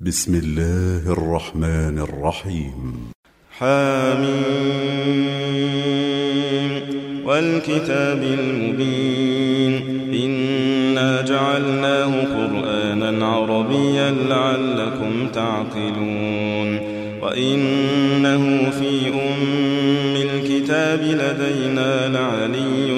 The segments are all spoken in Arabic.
بسم الله الرحمن الرحيم. حامين والكتاب المبين. إنا جعلناه قرآنا عربيا لعلكم تعقلون. وإنه في أم الكتاب لدينا لعلي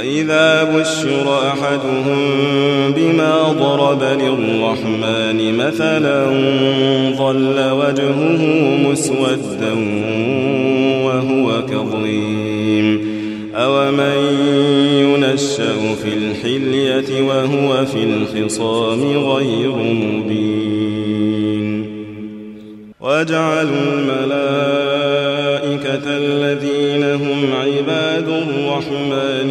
وإذا بشر أحدهم بما ضرب للرحمن مثلا ظل وجهه مسودا وهو كظيم. أومن ينشأ في الحلية وهو في الخصام غير مبين. وجعلوا الملائكة الذين هم عباد الرحمن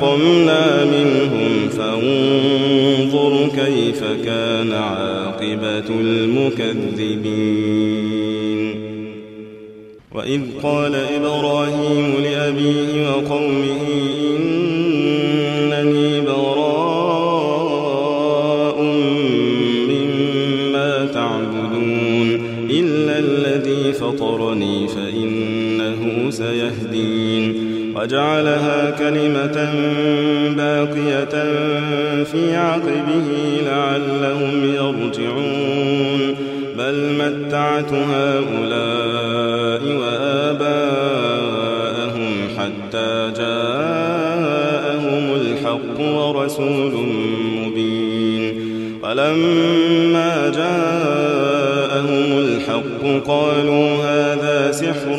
فانتقمنا منهم فانظر كيف كان عاقبة المكذبين وإذ قال إبراهيم لأبيه وقومه وجعلها كلمة باقية في عقبه لعلهم يرجعون. بل متعت هؤلاء وآباءهم حتى جاءهم الحق ورسول مبين. فلما جاءهم الحق قالوا هذا سحر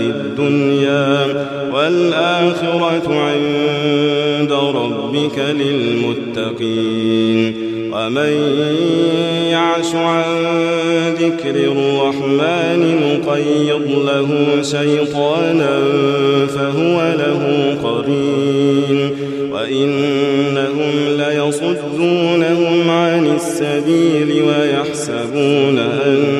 الدنيا والآخرة عند ربك للمتقين. ومن يعش عن ذكر الرحمن نقيض له شيطانا فهو له قرين. وإنهم ليصدونهم عن السبيل ويحسبون أنهم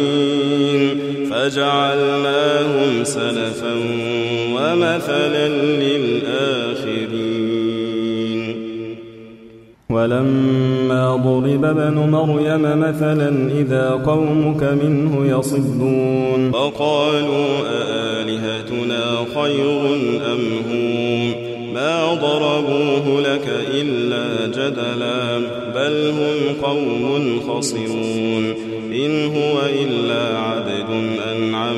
فجعلناهم سلفا ومثلا للآخرين. ولما ضرب ابن مريم مثلا إذا قومك منه يصدون. وقالوا أآلهتنا خير أم هم؟ ما ضربوه لك إلا جدلا بل هم قوم خصمون. إن هو إلا عبد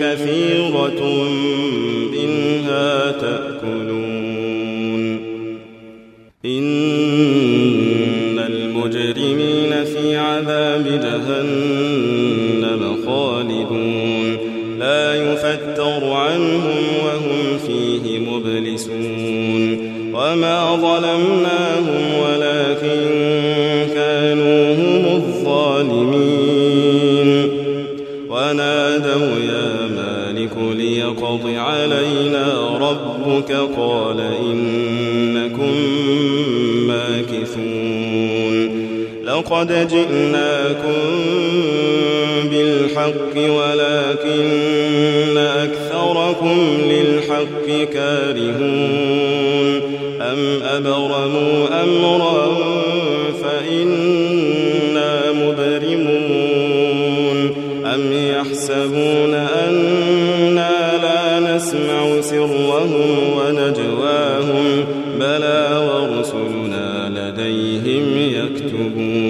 كثيرة منها تأكلون. إن المجرمين في عذاب جهنم. ليقض علينا ربك قال إنكم ماكثون لقد جئناكم بالحق ولكن أكثركم للحق كارهون أم أبرموا أمرا فإنا مبرمون أم يحسبون سرهم ونجواهم بلى ورسلنا لديهم يكتبون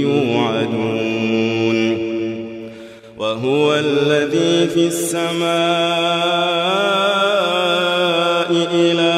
يوعدون وهو الذي في السماء إله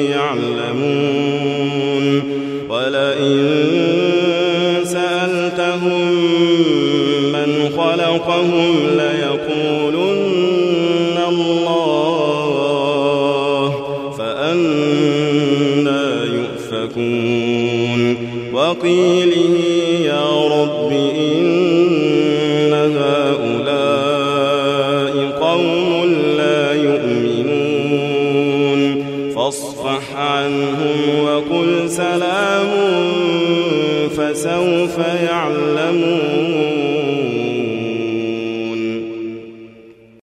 خلقهم ليقولن الله فأنا يؤفكون. وقيله